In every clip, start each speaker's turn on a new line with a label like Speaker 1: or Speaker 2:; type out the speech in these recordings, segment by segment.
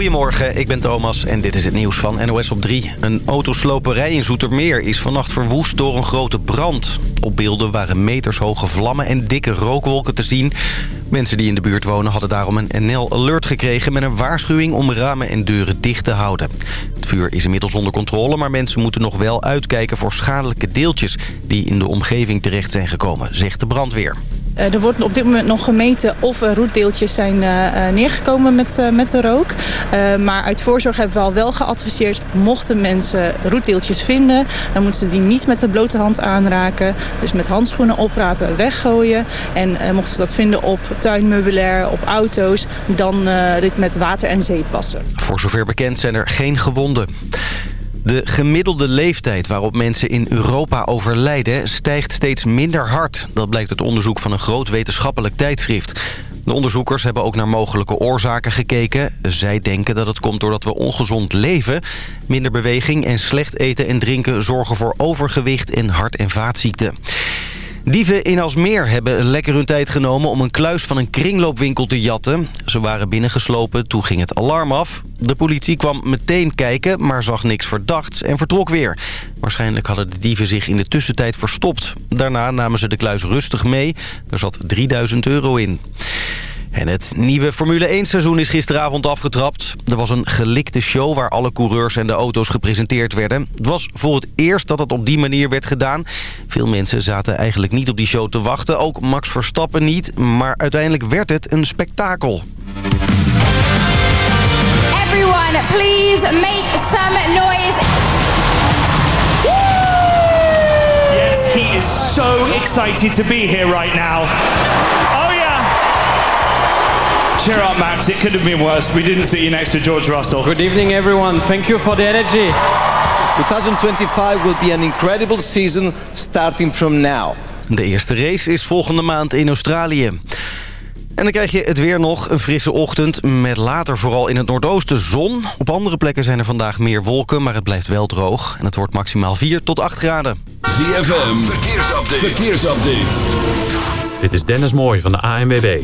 Speaker 1: Goedemorgen, ik ben Thomas en dit is het nieuws van NOS op 3. Een autosloperij in Zoetermeer is vannacht verwoest door een grote brand. Op beelden waren metershoge vlammen en dikke rookwolken te zien. Mensen die in de buurt wonen hadden daarom een NL Alert gekregen... met een waarschuwing om ramen en deuren dicht te houden. Het vuur is inmiddels onder controle, maar mensen moeten nog wel uitkijken... voor schadelijke deeltjes die in de omgeving terecht zijn gekomen, zegt de brandweer.
Speaker 2: Eh, er wordt op dit moment nog gemeten of er roetdeeltjes zijn eh, eh, neergekomen met, met de rook. maar uit voorzorg hebben we al wel geadviseerd... mochten mensen roetdeeltjes vinden... dan moeten ze die niet met de blote hand aanraken. Dus met handschoenen oprapen, weggooien. En mochten ze dat vinden op tuinmeubilair, op auto's... dan dit met water en zeep wassen.
Speaker 1: Voor zover bekend zijn er geen gewonden. De gemiddelde leeftijd waarop mensen in Europa overlijden stijgt steeds minder hard. Dat blijkt uit onderzoek van een groot wetenschappelijk tijdschrift. De onderzoekers hebben ook naar mogelijke oorzaken gekeken. Zij denken dat het komt doordat we ongezond leven. Minder beweging en slecht eten en drinken zorgen voor overgewicht en hart- en vaatziekten. Dieven in Alsmeer hebben lekker hun tijd genomen om een kluis van een kringloopwinkel te jatten. Ze waren binnengeslopen, toen ging het alarm af. De politie kwam meteen kijken, maar zag niks verdachts en vertrok weer. Waarschijnlijk hadden de dieven zich in de tussentijd verstopt. Daarna namen ze de kluis rustig mee. Er zat 3000 euro in. En het nieuwe Formule 1 seizoen is gisteravond afgetrapt. Er was een gelikte show waar alle coureurs en de auto's gepresenteerd werden. Het was voor het eerst dat het op die manier werd gedaan. Veel mensen zaten eigenlijk niet op die show te wachten. Ook Max Verstappen niet. Maar uiteindelijk werd het een spektakel.
Speaker 3: Everyone, please make some noise.
Speaker 4: Yes, he is so excited to be here right now. Cheer up, Max. It could have been worse. We didn't see you next to George Russell.
Speaker 5: Good evening, everyone. Thank you for the energy.
Speaker 6: 2025 will be an incredible season starting from now.
Speaker 1: De eerste race is volgende maand in Australië. En dan krijg je het weer nog, een frisse ochtend met later vooral in het noordoosten zon. Op andere plekken zijn er vandaag meer wolken, maar het blijft wel droog. En het wordt maximaal 4 tot 8 graden.
Speaker 7: ZFM, verkeersupdate. verkeersupdate.
Speaker 8: Dit is Dennis Mooij van de ANWB.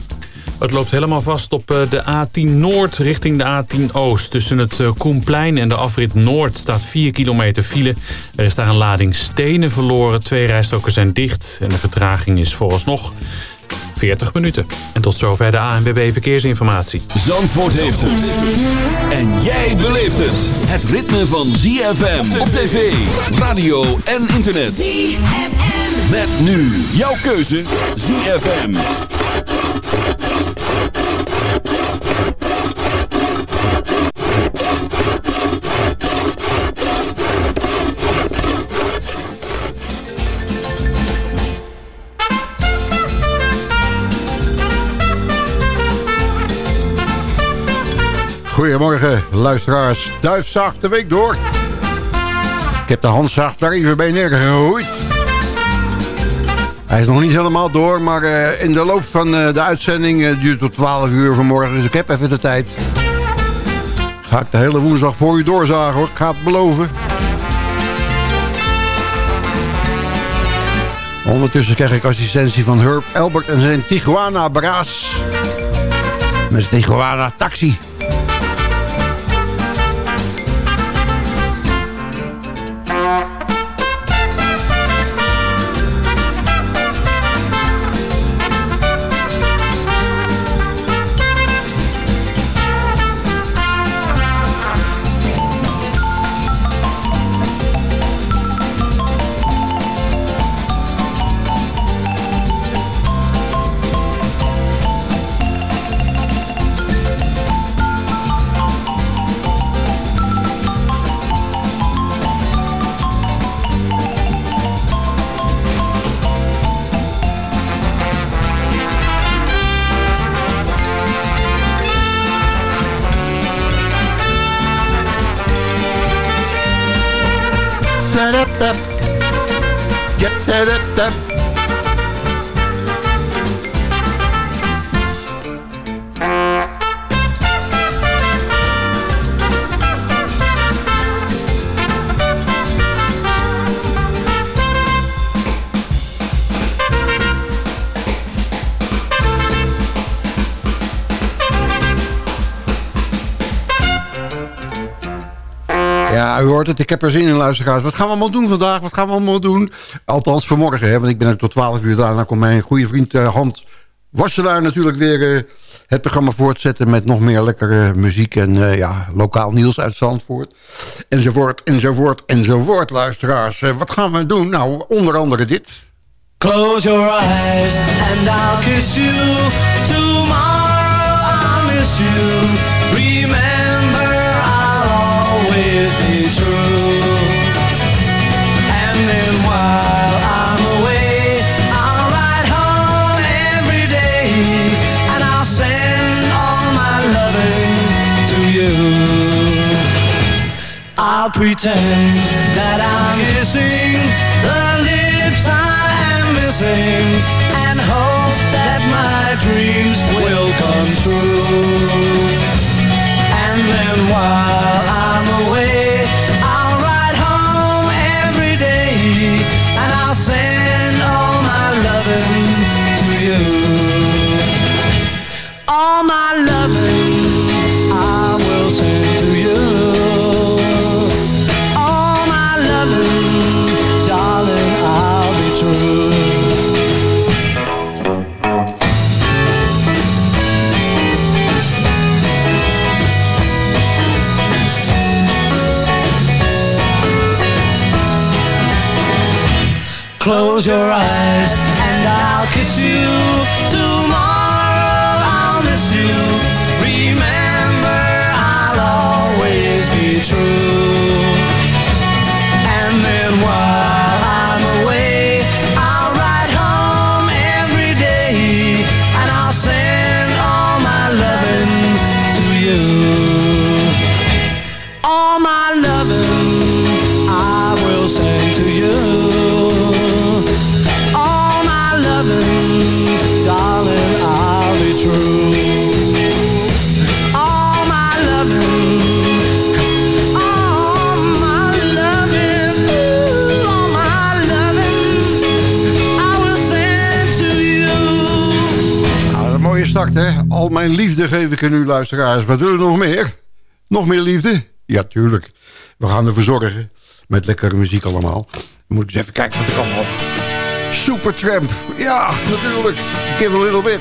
Speaker 8: Het loopt helemaal vast op eh, de A10 Noord richting de A10 Oost. Tussen het eh, Koenplein en de afrit Noord staat 4 kilometer file. Er is daar een lading stenen verloren. Twee rijstroken zijn dicht en de vertraging is vooralsnog 40 minuten. En tot zover de ANWB Verkeersinformatie.
Speaker 7: Zandvoort heeft het. En jij beleeft het. Het ritme van ZFM op tv, radio en internet. ZFM. Met nu jouw keuze ZFM.
Speaker 9: Goedemorgen, luisteraars. Duifzacht de week door. Ik heb de handzacht daar even bij neergegooid. Hij is nog niet helemaal door, maar uh, in de loop van uh, de uitzending uh, duurt tot 12 uur vanmorgen. Dus ik heb even de tijd. Ga ik de hele woensdag voor u doorzagen hoor. Ik ga het beloven. Ondertussen krijg ik assistentie van Herb Albert en zijn Tijuana Braas. Met zijn Tijuana Taxi.
Speaker 10: Hoort. Ik heb er zin in, luisteraars. Wat gaan we allemaal doen vandaag? Wat gaan we allemaal doen? Althans, vanmorgen, hè, want ik ben er tot 12 uur. Daarna komt mijn goede vriend uh, Hans Wasselaar natuurlijk weer uh, het programma voortzetten... met nog meer lekkere muziek en uh, ja, lokaal nieuws uit Zandvoort. Enzovoort, enzovoort, enzovoort, luisteraars. wat gaan we doen? Nou, onder andere dit.
Speaker 11: Close your eyes and I'll kiss you. Tomorrow I'll miss you. Remember always be pretend that I'm kissing the lips I am missing, and hope that my dreams will come true. And then while Close your eyes
Speaker 10: Al mijn liefde geef ik aan u, luisteraars. Wat willen we nog meer? Nog meer liefde? Ja, tuurlijk. We gaan ervoor zorgen. Met lekkere muziek allemaal. Dan moet ik eens even kijken wat ik allemaal... Supertramp. Ja, natuurlijk. Give a little bit.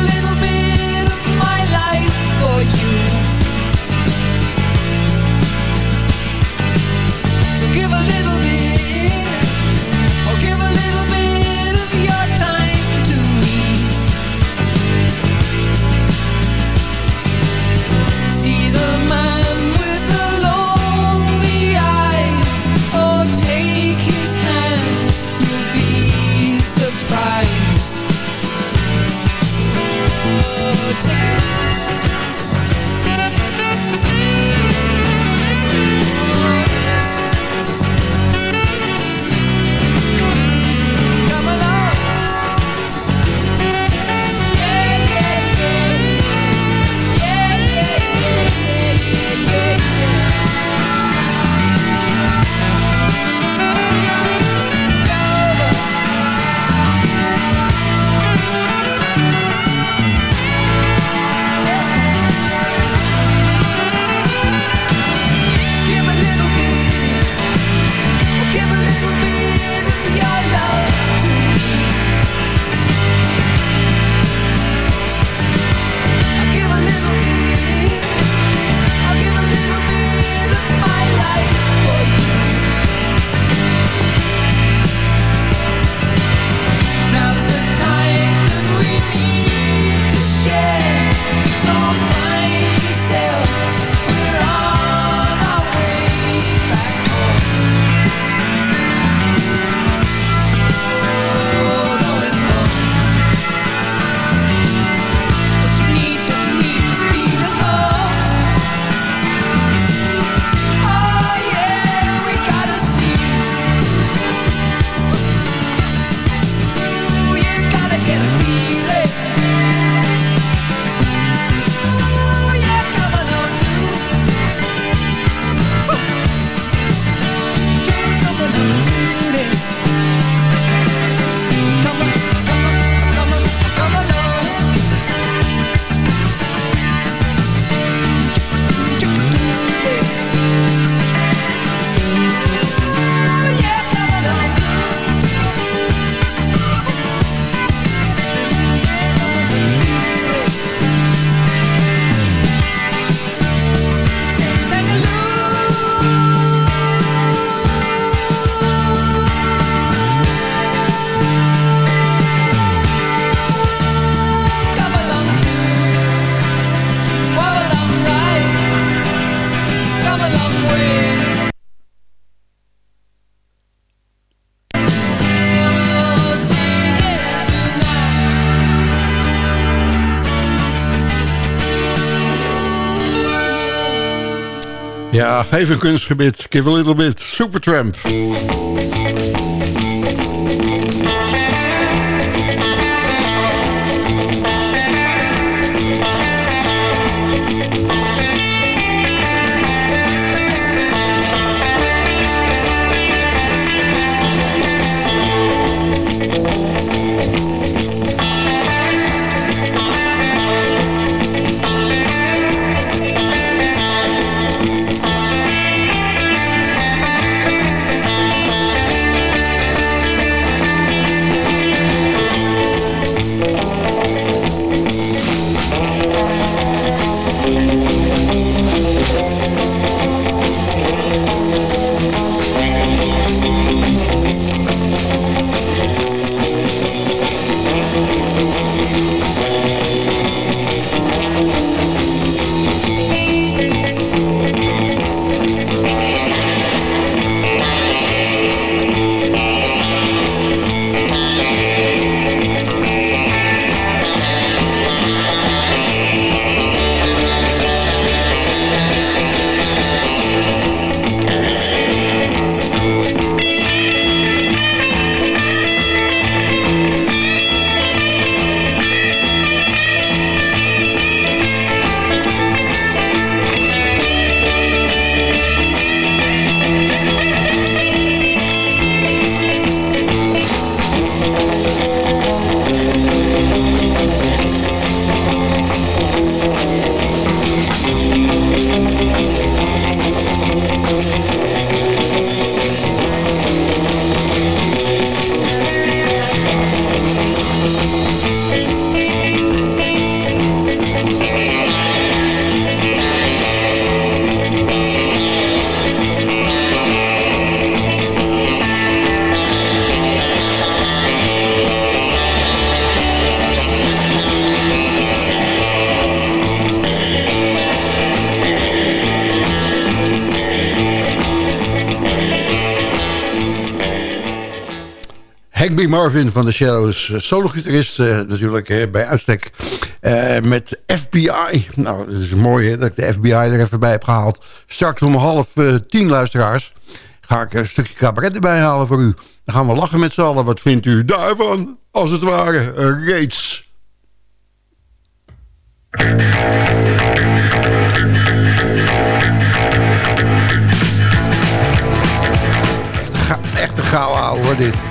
Speaker 12: Ja, even kunstgebied. Give a little bit. super tramp. Marvin van de Shadows, eh, solo-gitarist eh, natuurlijk bij uitstek. Eh, met FBI. Nou, dat is mooi hè, dat ik de FBI er even bij heb gehaald. Straks om half tien, luisteraars, ga ik een stukje cabaret erbij halen voor u. Dan gaan we lachen met z'n allen. Wat vindt u daarvan? Als het ware, reeds. Echt een gauw ouwe dit.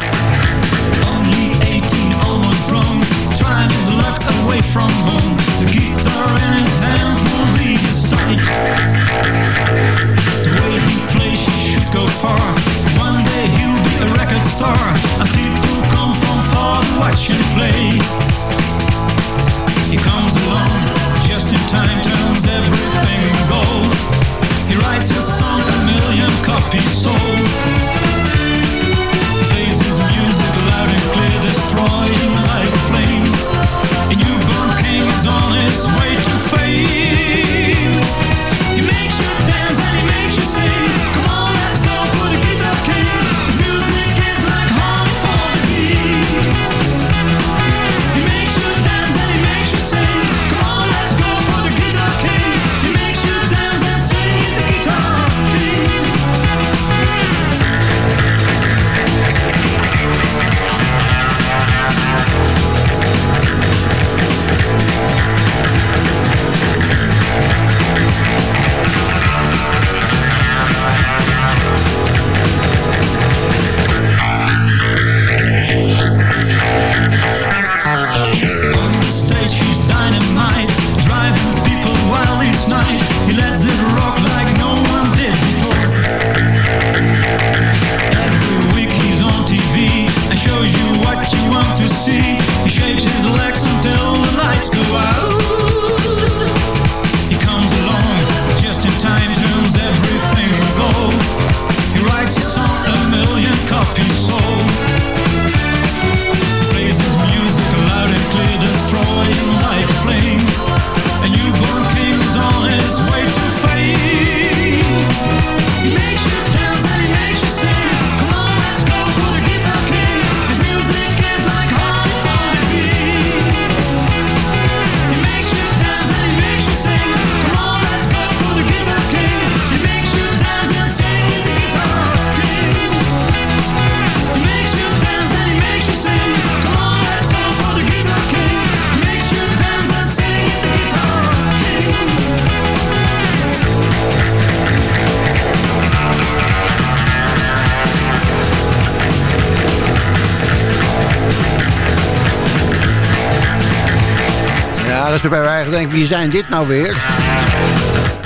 Speaker 9: Dat is bij wij denken, wie zijn dit nou weer?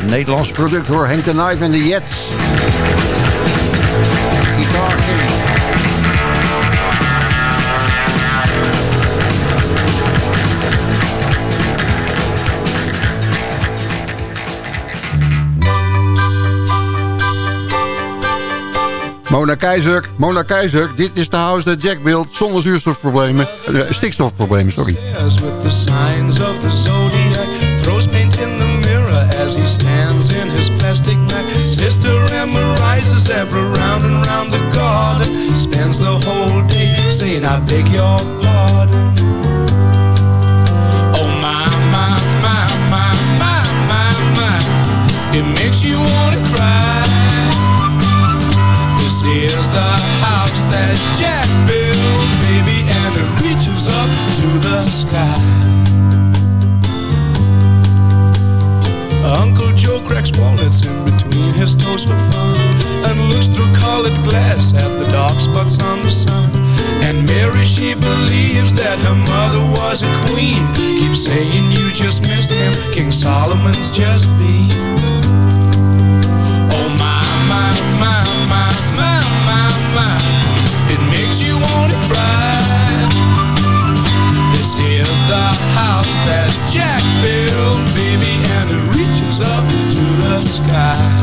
Speaker 9: Nederlands product hoor, Henk de Knife en de Jets. Guitar Mona Keizer, Mona Keizer, dit is de house that Jack built zonder zuurstofproblemen, eh, stikstofproblemen, sorry.
Speaker 13: as he stands in his plastic Mac. Sister Emma rises ever round and round the garden, spends the whole day saying, I beg your pardon. Oh my, my, my, my, my, my, my, it makes you wanna This is the house that Jack built, baby, and it reaches up to the sky. Uncle Joe cracks walnuts in between his toes for fun and looks through colored glass at the dark spots on the sun. And Mary, she believes that her mother was a queen. Keeps saying you just missed him, King Solomon's just been. Oh my, my, my, It makes you wanna cry. This is the house that Jack built, baby, and it reaches up to the sky.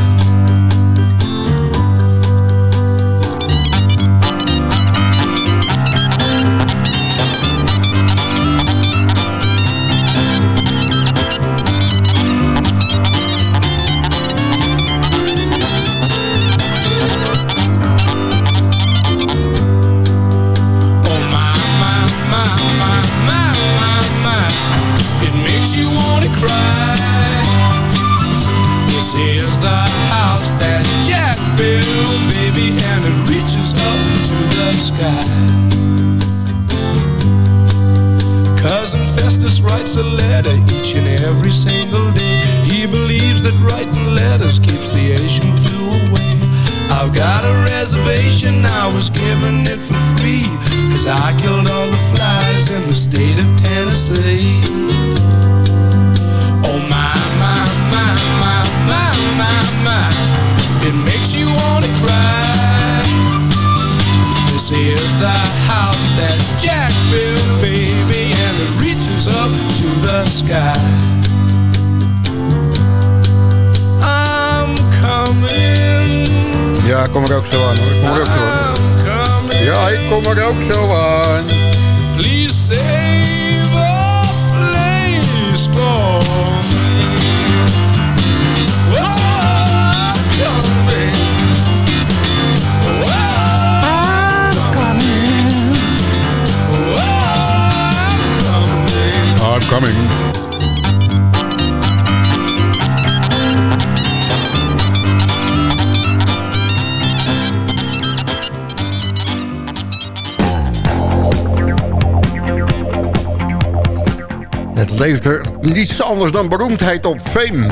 Speaker 9: Niets anders dan beroemdheid op fame.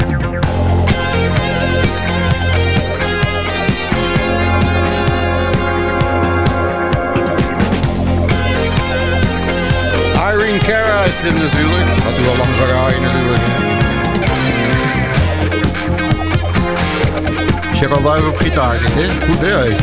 Speaker 9: Irene Cara is dit natuurlijk. Had u al lang verraaien natuurlijk. Cheryl Duif op gitaar, hè? Goed, hè? Hey,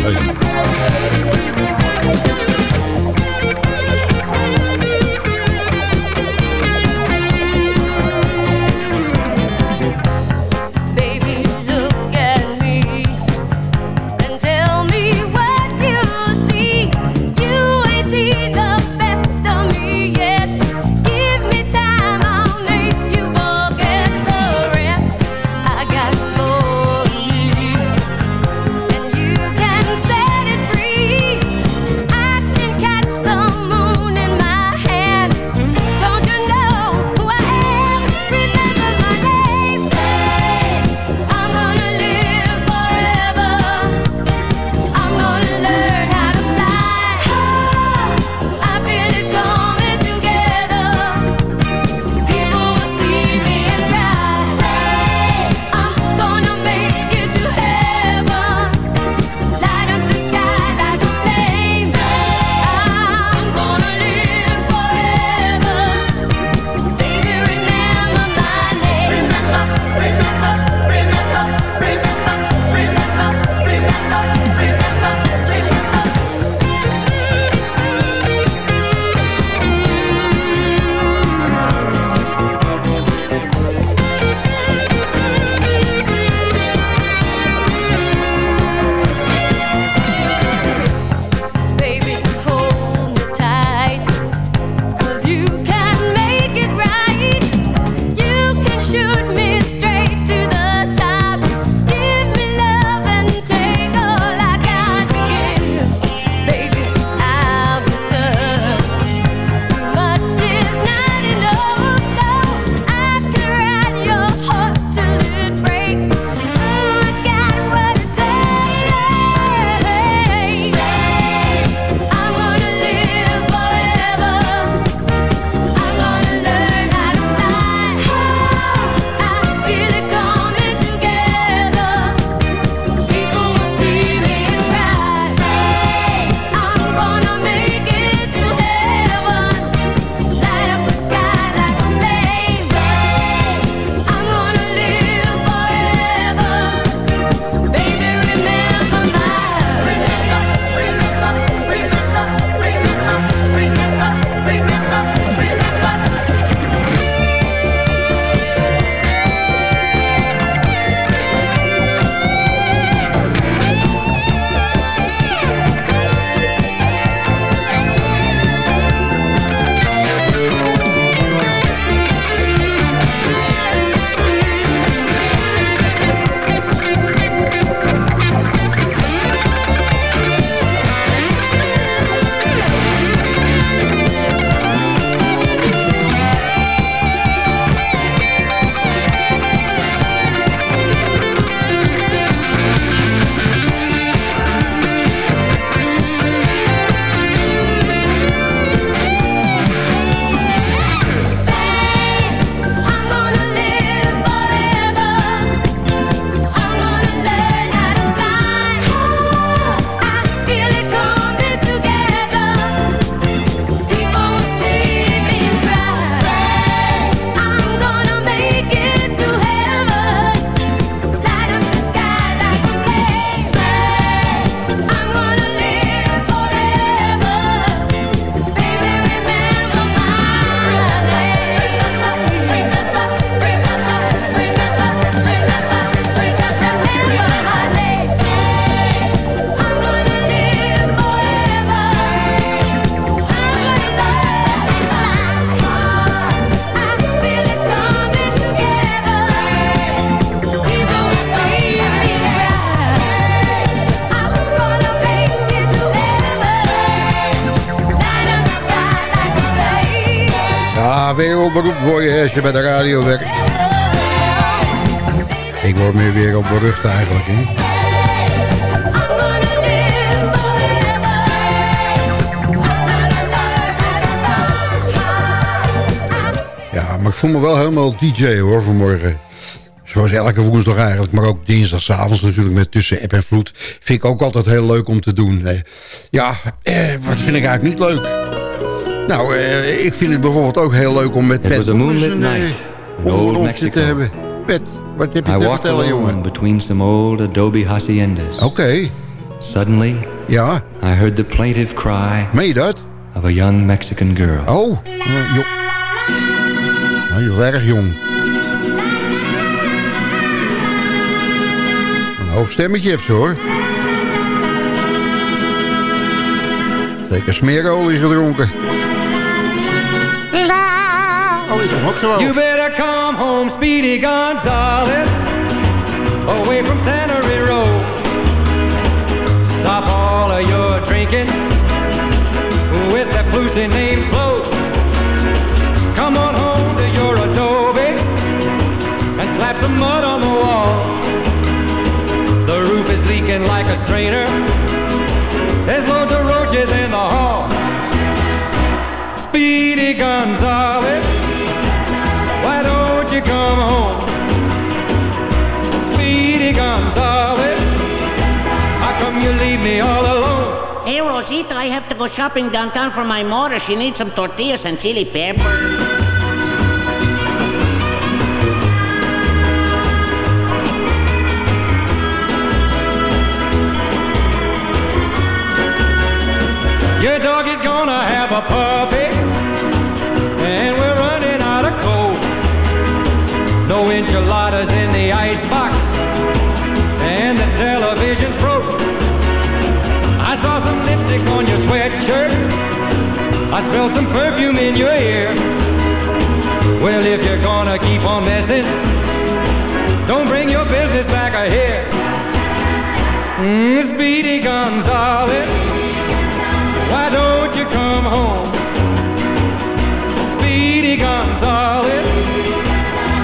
Speaker 9: bij de radio werkt. Ik word meer wereldberucht eigenlijk, hè. Ja, maar ik voel me wel helemaal DJ hoor vanmorgen. Zoals elke woensdag eigenlijk, maar ook dinsdagavond natuurlijk met tussen app en vloed. Vind ik ook altijd heel leuk om te doen. Ja, eh, wat vind ik eigenlijk niet leuk? Nou, eh, ik vind het bijvoorbeeld ook heel leuk om met
Speaker 14: It
Speaker 9: Pet
Speaker 14: was a moonlit
Speaker 9: Roos een, eh,
Speaker 14: night in
Speaker 9: onder ons
Speaker 14: Mexico.
Speaker 9: te hebben. Pet, wat heb je
Speaker 14: I
Speaker 9: te vertellen, jongen?
Speaker 14: between some old adobe haciendas.
Speaker 9: Oké.
Speaker 14: Suddenly,
Speaker 9: ja.
Speaker 14: I heard the plaintive cry
Speaker 9: Meen je dat?
Speaker 14: of a young Mexican girl.
Speaker 9: Oh, uh, joh. Nou, heel erg jong. Een hoog stemmetje hebt ze, hoor. Zeker smeerolie gedronken. Oh, ik kom ook zo wel.
Speaker 5: You better come home, Speedy Gonzales, away from Tannery Road. Stop all of your drinking with that Lucy named Flo. Come on home to your adobe and slap some mud on the wall. The roof is leaking like a strainer. There's loads of roaches in the hall. Speedy Gonzales. Why don't you come home? Speedy Gonzales. How come you leave me all alone?
Speaker 15: Hey, Rosita, I have to go shopping downtown for my mother. She needs some tortillas and chili pepper.
Speaker 5: Have a puppy, and we're running out of coal. No enchiladas in the icebox, and the television's broke. I saw some lipstick on your sweatshirt. I smell some perfume in your ear. Well, if you're gonna keep on messing, don't bring your business back here. Mm, Speedy Gonzales. Why don't you come home? Speedy Gonzales,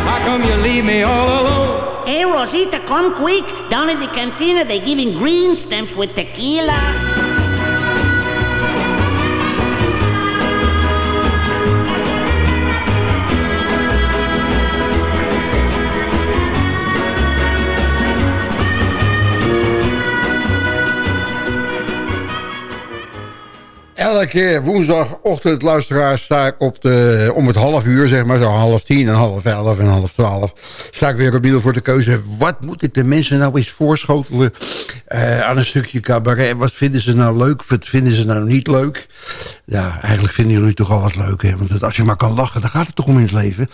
Speaker 5: how come you leave me all alone?
Speaker 15: Hey, Rosita, come quick. Down in the cantina, they're giving green stamps with tequila.
Speaker 9: Elke woensdagochtend, luisteraars, sta ik op de, om het half uur, zeg maar, zo half tien en half elf en half twaalf, sta ik weer opnieuw voor de keuze. Wat moet ik de mensen nou eens voorschotelen eh, aan een stukje cabaret? Wat vinden ze nou leuk? Wat vinden ze nou niet leuk? Ja, eigenlijk vinden jullie toch al wat leuk, hè? Want als je maar kan lachen, dan gaat het toch om in het leven.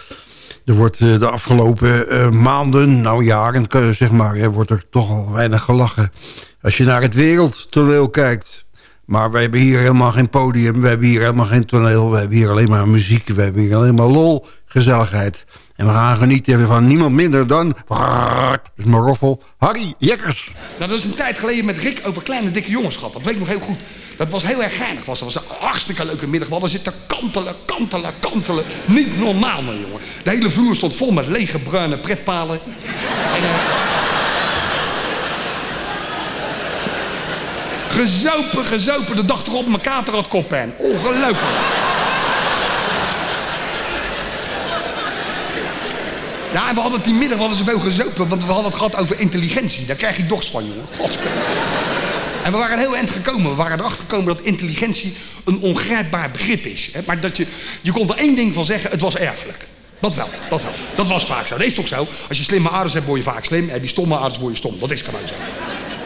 Speaker 9: Er wordt eh, de afgelopen eh, maanden, nou jaren, zeg maar, wordt er toch al weinig gelachen. Als je naar het wereldtoneel kijkt, maar we hebben hier helemaal geen podium. We hebben hier helemaal geen toneel. We hebben hier alleen maar muziek. We hebben hier alleen maar lol, gezelligheid. En we gaan genieten van niemand minder dan... Dat is mijn roffel. Harry Jekkers.
Speaker 16: Nou, dat is een tijd geleden met Rick over kleine dikke jongenschap. Dat weet ik nog heel goed. Dat was heel erg geinig. Dat was een hartstikke leuke middag. We hadden zitten kantelen, kantelen, kantelen. Niet normaal, man, jongen. De hele vloer stond vol met lege bruine pretpalen. En, eh, Gezopen, gezopen. De dag erop mijn kater had koppijn. Ongelooflijk. Ja, en we hadden die middag we hadden zoveel gezopen, want we hadden het gehad over intelligentie. Daar krijg je dogs van, jongen. En we waren heel eind gekomen. We waren erachter gekomen dat intelligentie een ongrijpbaar begrip is. Maar dat je, je kon er één ding van zeggen, het was erfelijk. Dat wel, dat wel. Dat was vaak zo. Dat is toch zo? Als je slimme ouders hebt, word je vaak slim. Heb je stomme ouders, word je stom. Dat is gewoon zo.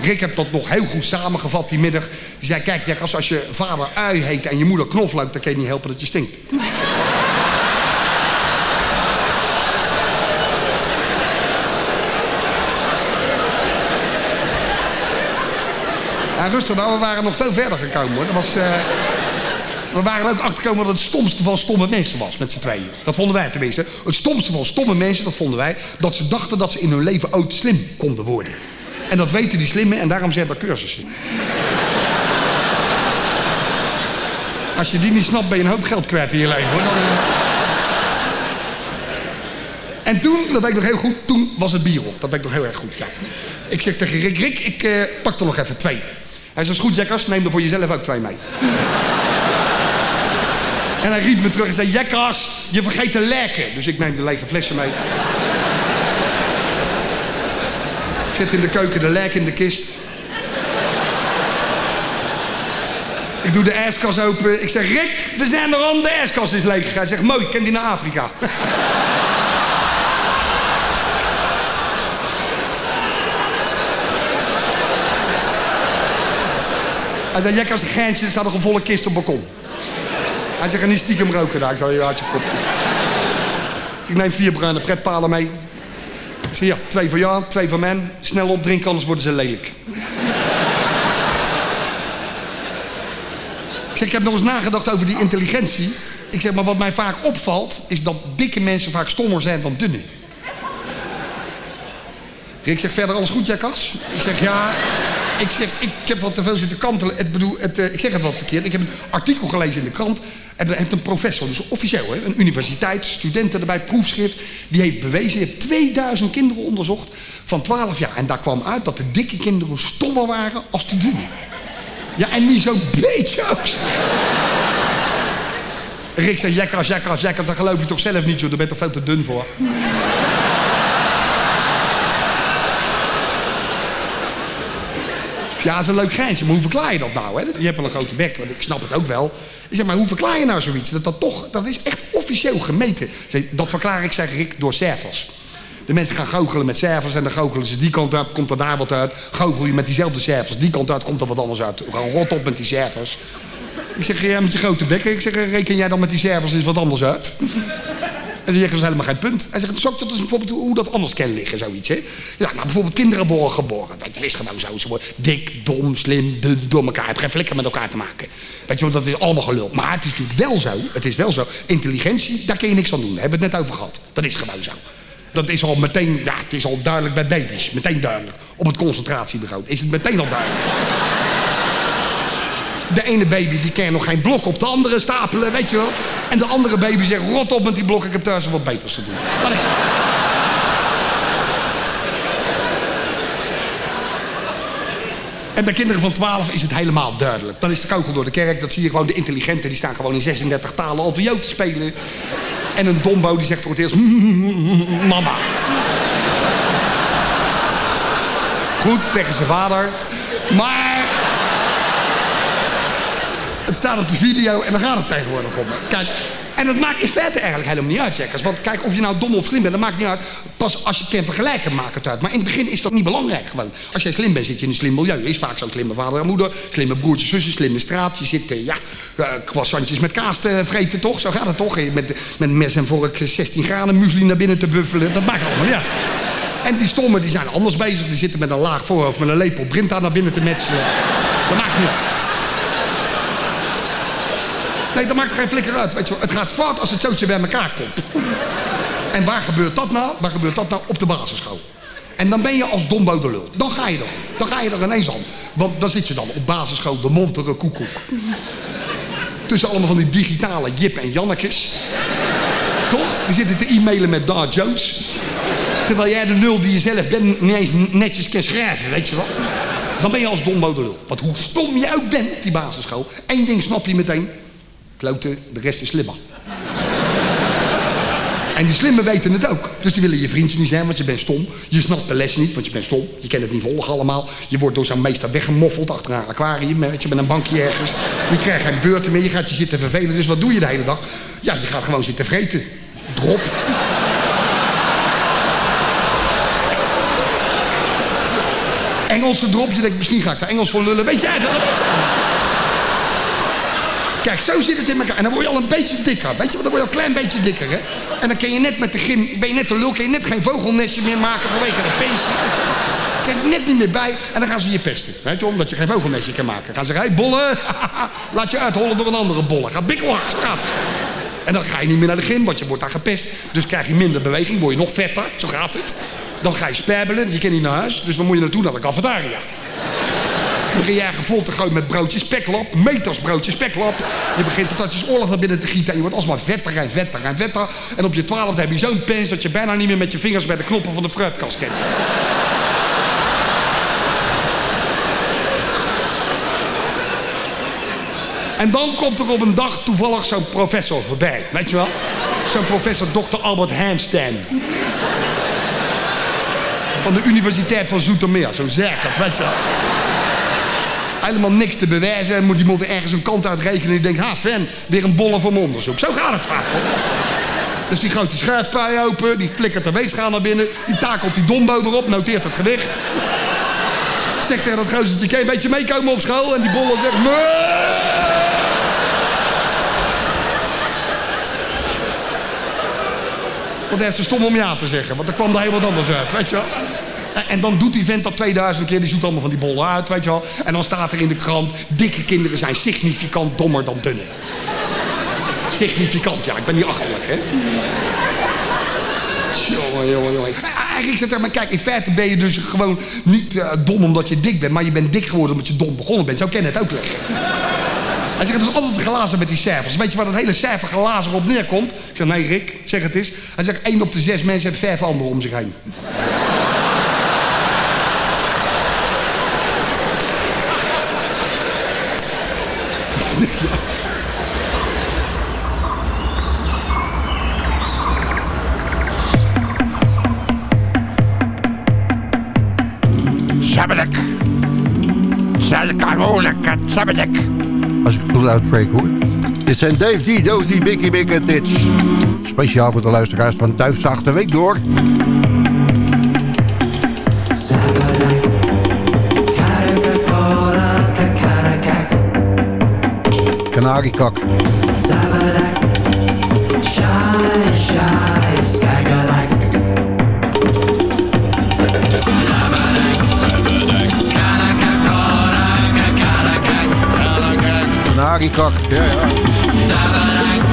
Speaker 16: Rick heeft dat nog heel goed samengevat die middag. Die zei, kijk als, als je vader ui heet en je moeder knoflook... dan kan je niet helpen dat je stinkt. Ja, rustig nou, we waren nog veel verder gekomen hoor. Dat was, eh, We waren ook achtergekomen dat het stomste van stomme mensen was met z'n tweeën. Dat vonden wij tenminste. Het stomste van stomme mensen, dat vonden wij, dat ze dachten dat ze in hun leven ooit slim konden worden. En dat weten die slimmen en daarom zijn er cursussen. Als je die niet snapt, ben je een hoop geld kwijt in je leven hoor. Dan, eh, En toen, dat weet ik nog heel goed, toen was het bier. Dat weet ik nog heel erg goed. Ik zeg tegen Rick, Rick, ik eh, pak er nog even twee. Hij zegt, goed Jekkers, neem er voor jezelf ook twee mee. en hij riep me terug en zei, Jekkers, je vergeet te lekken. Dus ik neem de lege flessen mee. Zet in de keuken de lek in de kist. Ik doe de ijskast open. Ik zeg, Rick, we zijn er aan, de ijskast is leeg. Hij zegt, mooi, ken die naar Afrika. Hij zei, Jek, als een geintje, er staat nog een volle kist op. Hij zegt, en niet stiekem roken daar. Ik zei, je uit je. Dus ik neem vier bruine pretpalen mee. Ik zeg, ja, twee voor jou, twee voor men. Snel opdrinken, anders worden ze lelijk. ik zeg, ik heb nog eens nagedacht over die intelligentie. Ik zeg, maar wat mij vaak opvalt, is dat dikke mensen vaak stommer zijn dan dunne. Rick zegt verder alles goed, Jackas? Ik zeg ja. Ik zeg, ik heb wat te veel zitten kantelen. Bedoel, het, eh, ik zeg het wat verkeerd. Ik heb een artikel gelezen in de krant. En daar heeft een professor, dus officieel, hè, een universiteit, studenten erbij, proefschrift. Die heeft bewezen, die heeft 2000 kinderen onderzocht van 12 jaar. En daar kwam uit dat de dikke kinderen stommer waren als de dunne. Ja, en niet zo'n beetje ook. Rick zei, jekkas, jekkas, jekkas. Dat geloof je toch zelf niet, joh. Daar ben je toch veel te dun voor. Ja, dat is een leuk geintje, maar hoe verklaar je dat nou? Hè? Je hebt wel een grote bek, want ik snap het ook wel. Ik zeg, maar hoe verklaar je nou zoiets? Dat, dat, toch, dat is echt officieel gemeten. Dat verklaar ik, zeg Rick, door cijfers. De mensen gaan goochelen met cijfers en dan goochelen ze die kant uit, komt er daar wat uit. Goochel je met diezelfde cijfers, die kant uit, komt er wat anders uit. Rot op met die cijfers. Ik zeg, ja, met je grote bek. Ik zeg, reken jij dan met die cijfers eens wat anders uit? En ze zeggen, dat is helemaal geen punt. Hij zegt, ik dat is bijvoorbeeld hoe dat anders kan liggen, zoiets, hè? Ja, nou, bijvoorbeeld kinderen worden geboren. Dat is gewoon zo. Ze worden dik, dom, slim, dun, door elkaar. Heb geen flikker met elkaar te maken. Weet je, want dat is allemaal gelul. Maar het is natuurlijk wel zo, het is wel zo. Intelligentie, daar kun je niks aan doen. Daar hebben we het net over gehad. Dat is gewoon zo. Dat is al meteen, ja, het is al duidelijk bij baby's. Meteen duidelijk. Op het concentratiebureau is het meteen al duidelijk. De ene baby die kan nog geen blok op de andere stapelen, weet je wel. En de andere baby zegt, rot op met die blok, ik heb thuis wat beters te doen. Is En bij kinderen van 12 is het helemaal duidelijk. Dan is de kogel door de kerk, dat zie je gewoon. De intelligenten die staan gewoon in 36 talen alfabet te spelen. En een dombo die zegt voor het eerst... Mama. Goed, tegen zijn vader. Maar... Het staat op de video en dan gaat het tegenwoordig om. Kijk, en dat maakt in feite eigenlijk helemaal niet uit, checkers. Want kijk, of je nou dom of slim bent, dat maakt niet uit. Pas als je het kan vergelijken, maakt het uit. Maar in het begin is dat niet belangrijk gewoon. Als jij slim bent, zit je in een slim milieu. Je is vaak zo'n slimme vader en moeder. Slimme broertjes, zusjes, slimme straat. Je zit, eh, ja, eh, croissantjes met kaas te vreten, toch? Zo gaat het toch? Eh, Met, met mes en vork 16 graden muesli naar binnen te buffelen. Dat maakt allemaal niet uit. En die stommen die zijn anders bezig. Die zitten met een laag voorhoofd, met een lepel Brinta naar binnen te metselen. Dat maakt niet uit. Nee, dat maakt geen flikker uit. Weet je wel. Het gaat fout als het zootje bij elkaar komt. En waar gebeurt dat nou? Waar gebeurt dat nou? Op de basisschool. En dan ben je als dombo lul. Dan ga je er. Dan ga je er ineens aan. Want dan zit je dan op basisschool de montere koekoek. Tussen allemaal van die digitale Jip en Jannekes. Toch? Die zitten te e-mailen met Dar Jones. Terwijl jij de nul die je zelf bent niet eens netjes kan schrijven, weet je wel. Dan ben je als dombo lul. Want hoe stom je ook bent die basisschool. één ding snap je meteen. De rest is slimmer. En die slimmen weten het ook. Dus die willen je vriendje niet zijn, want je bent stom. Je snapt de les niet, want je bent stom. Je kan het niet volgen allemaal. Je wordt door zo'n meester weggemoffeld achter een aquarium. Weet je, met een bankje ergens. Je krijgt geen beurten meer, je gaat je zitten vervelen. Dus wat doe je de hele dag? Ja, je gaat gewoon zitten vreten. Drop. Engelse drop, je denkt, misschien ga ik daar Engels voor lullen. Weet je eigenlijk? Kijk, zo zit het in elkaar. En dan word je al een beetje dikker. Weet je? Dan word je al een klein beetje dikker, hè? En dan kun je net met de gym, ben je net de lul, kun je net geen vogelnestje meer maken vanwege de pensie. weet je net niet meer bij. En dan gaan ze je pesten. Weet je, omdat je geen vogelnestje kan maken. Gaan ze zeggen, bollen, laat je uithollen door een andere bolle. Gaat bikkelhard. En dan ga je niet meer naar de gym, want je wordt daar gepest. Dus krijg je minder beweging, word je nog vetter. Zo gaat het. Dan ga je sperbelen, je kan niet naar huis. Dus dan moet je naartoe naar de cafetaria. Begin je vol te gooien met broodjes speklap. Meters broodjes speklap. Je begint patatjes oorlog naar binnen te gieten. En je wordt alsmaar vetter en vetter en vetter. En op je twaalfde heb je zo'n pens dat je bijna niet meer met je vingers bij de knoppen van de fruitkast kent. En dan komt er op een dag toevallig zo'n professor voorbij. Weet je wel? Zo'n professor Dr. Albert Handstand. Van de Universiteit van Zoetermeer. Zo'n zerkert, weet je wel. Helemaal niks te bewijzen. Moet die moet ergens een kant uitrekenen. En die denkt, ha, fan, weer een bolle mijn onderzoek. Zo gaat het vaak. Dus die gooit die schuifpui open. Die flikkert de weegschaal naar binnen. Die takelt die dombo erop. Noteert het gewicht. Zegt tegen dat gozertje, kan een beetje meekomen op school? En die bolle zegt, nee. Want hij is stom om ja te zeggen. Want er kwam heel wat anders uit, weet je wel. En, en dan doet die vent dat 2000 keer. Die zoekt allemaal van die bollen uit, weet je wel. En dan staat er in de krant... dikke kinderen zijn significant dommer dan dunne. Significant, ja. Ik ben niet achterlijk, hè. Jongen, jongen, jongen. Eigenlijk zegt hij, maar kijk, in feite ben je dus gewoon niet eh, dom omdat je dik bent... maar je bent dik geworden omdat je dom begonnen bent. Zo je het ook leggen. Hij zegt, het is altijd glazen met die cijfers. Weet je waar dat hele cijfer glazen op neerkomt? Ik zeg, nee Rick, zeg het eens. Hij zegt, één op de zes mensen heeft vijf anderen om zich heen.
Speaker 9: Sabedek. Als ik het goed uitspreek hoor. Dit zijn Dave D, Doos D, Biggie Big en. Speciaal voor de luisteraars van Duifzaag de Week door. Kanariekak. Kanariekak, ja ja.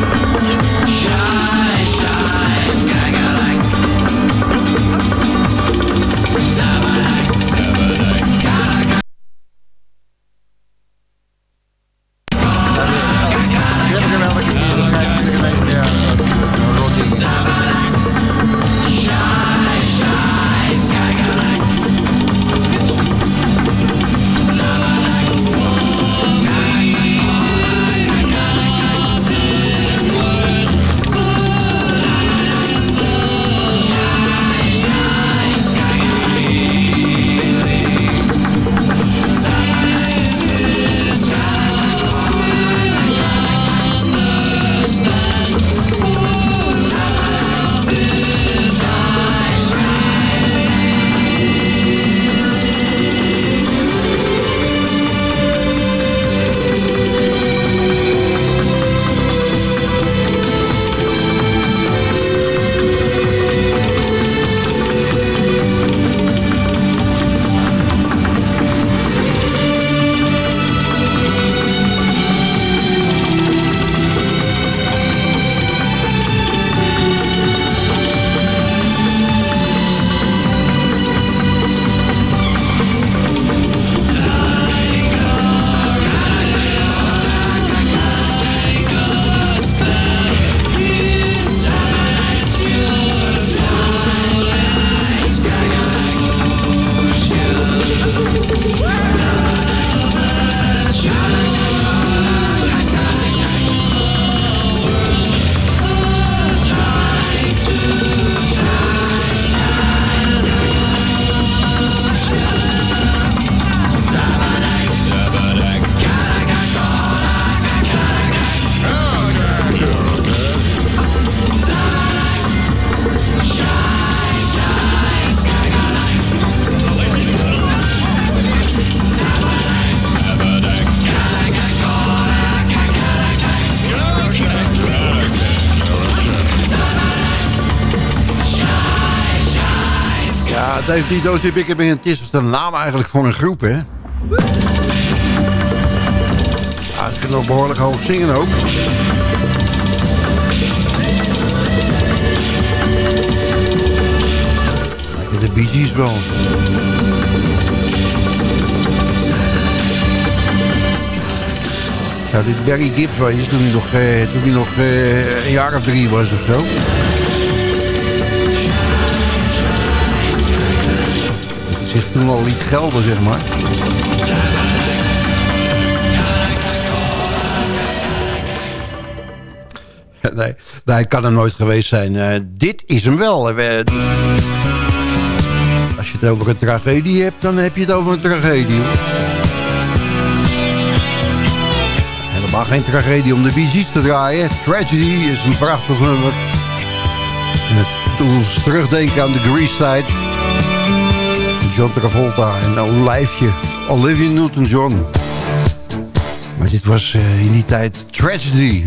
Speaker 9: Ja, Dave die Bikker Het is de naam eigenlijk voor een groep, hè? Ja, ze kunnen ook behoorlijk hoog zingen ook. Lijken de Bee Gees wel.
Speaker 3: Zou dit Barry Gibbs wezen toen hij nog, eh, toen hij nog eh, een jaar of drie was of zo? Toen al liet gelden, zeg maar. Nee, nee, kan er nooit geweest zijn. Eh, dit is hem wel. Eh, als je het over een tragedie hebt, dan heb je het over een tragedie. Helemaal geen tragedie om de Gees te draaien. Tragedy is een prachtig nummer. En het doet ons terugdenken aan de Grease-tijd. John Travolta en Olijfje. Olivia Newton-John. Maar dit was eh, in die tijd Tragedy.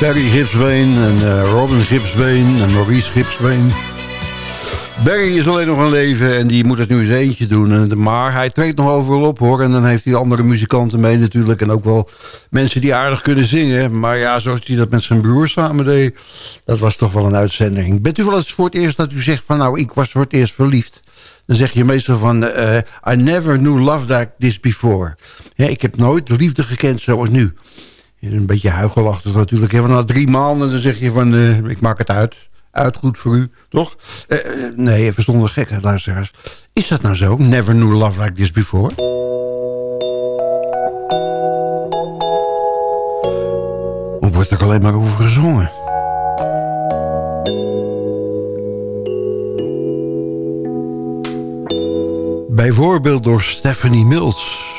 Speaker 3: Terry Gipsween en eh, Robin Gipsween en Maurice Gipsween. Barry is alleen nog een leven en die moet het nu eens eentje doen. En- Maar hij treedt nog overal op hoor. En dan heeft hij andere muzikanten mee natuurlijk. En ook wel mensen die aardig kunnen zingen. Maar ja, zoals hij dat met zijn broer samen deed. Dat was toch wel een uitzending. Bent u wel eens voor het eerst dat u zegt van nou ik was voor het eerst verliefd. Dan zeg je meestal van eh, I never knew love like this before. Ik heb nooit liefde gekend zoals nu. Een beetje huigelachtig natuurlijk. want na drie maanden dan zeg je van eh, ik maak het uit. Uit goed voor u, toch? Eh, eh, nee, even zonder gekheid, luisteraars. Is dat nou zo? Never knew love like this before? Of wordt er alleen maar over gezongen? Bijvoorbeeld door Stephanie Mills.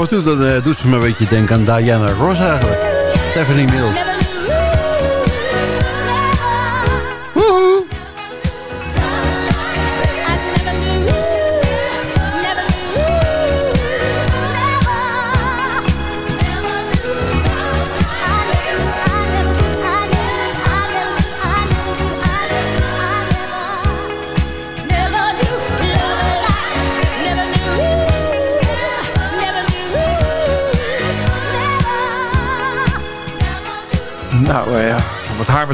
Speaker 11: Af en dan, eh, doet ze me een beetje denken aan Diana Ross eigenlijk. Stephanie Mills.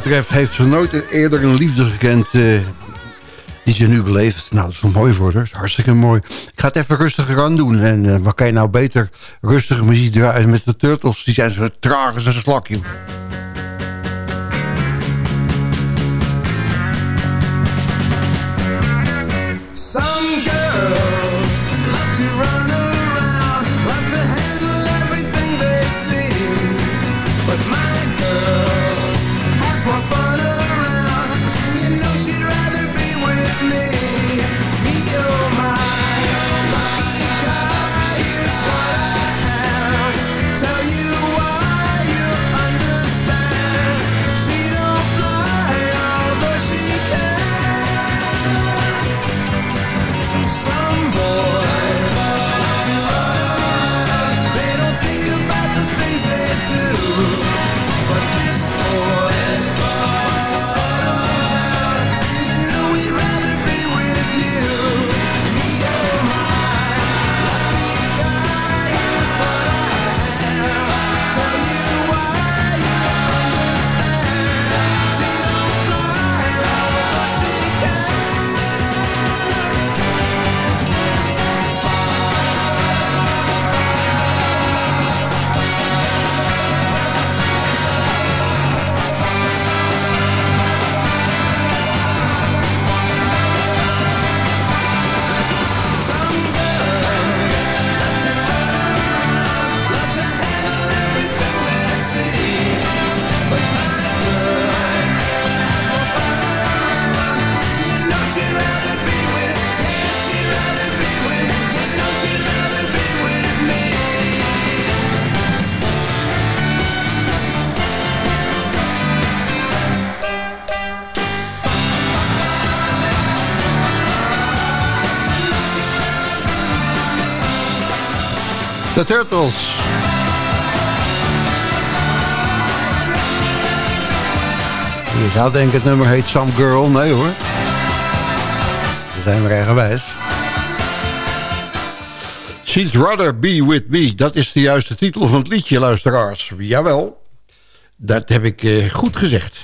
Speaker 11: Betreft heeft ze nooit eerder een liefde gekend eh, die ze nu beleeft. Nou, dat is nog mooi voor haar. Dat is hartstikke mooi. Ik ga het even rustiger aan doen. En eh, wat kan je nou beter rustige muziek draaien met de Turtles? Die zijn zo traag als een slakje. Turtles. Je zou denken het nummer heet Some Girl. Nee hoor. We zijn weer eigenwijs. She'd Rather Be With Me. Dat is de juiste titel van het liedje, luisteraars. Jawel. Dat heb ik eh, goed gezegd.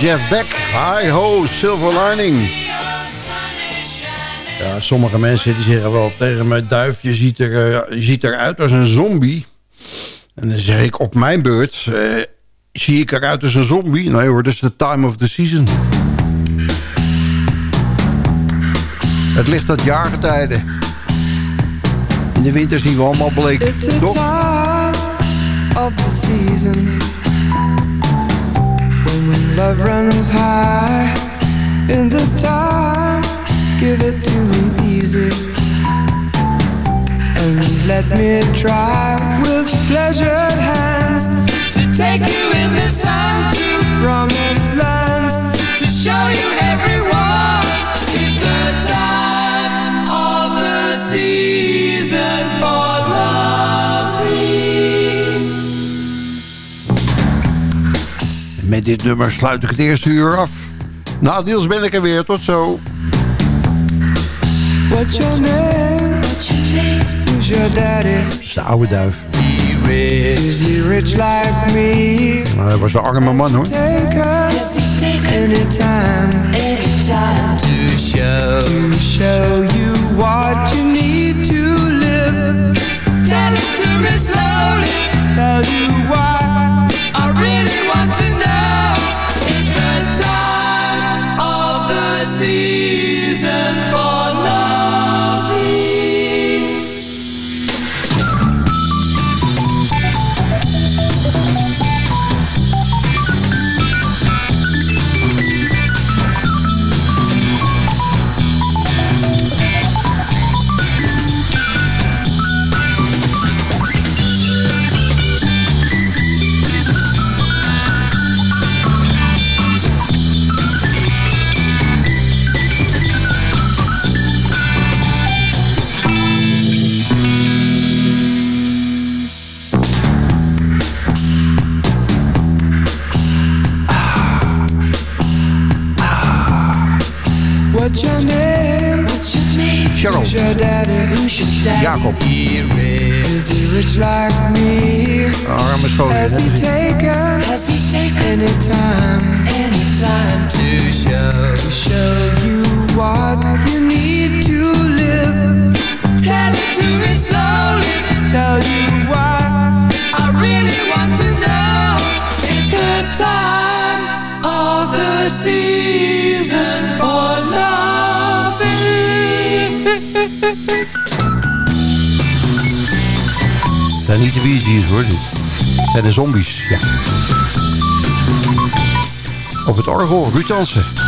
Speaker 9: Jeff Beck. Hi ho, Silver Lining. Ja, sommige mensen die zeggen wel tegen mij... Duif, je ziet, er, eh, je ziet eruit als een zombie. En dan zeg ik op mijn beurt... eh, zie ik eruit als een zombie? Nee hoor, dat is de time of the season. Het ligt dat jaargetijden. In de winter zien we allemaal bleek. Toch?
Speaker 10: Love runs high. In this time, give it to me easy and let me try with pleasured hands to take you in this sun to promised lands to show you
Speaker 9: Met dit nummer sluit ik het eerste uur af. Na Niels ben ik er weer. Tot zo.
Speaker 10: What's your name? Who's your daddy?
Speaker 9: Dat is de oude duif.
Speaker 10: Is he rich like me?
Speaker 9: Nou, dat was de arme man hoor.
Speaker 10: Anytime, anytime to show to show you what you need to live. Tell it to me slowly. Tell you why of your daddy? Who's your daddy?
Speaker 9: Jacob.
Speaker 10: Is he rich like me?
Speaker 9: Arme schoon.
Speaker 10: Has he taken? Has he taken anytime? Anytime to show to show you what you need to live. Tell it to me slowly. Tell you why I really want to know. It's the time of the season
Speaker 9: zijn niet de Bee Gees hoor. Het zijn de zombies. Ja. Op het orgel, Ruud Jansen.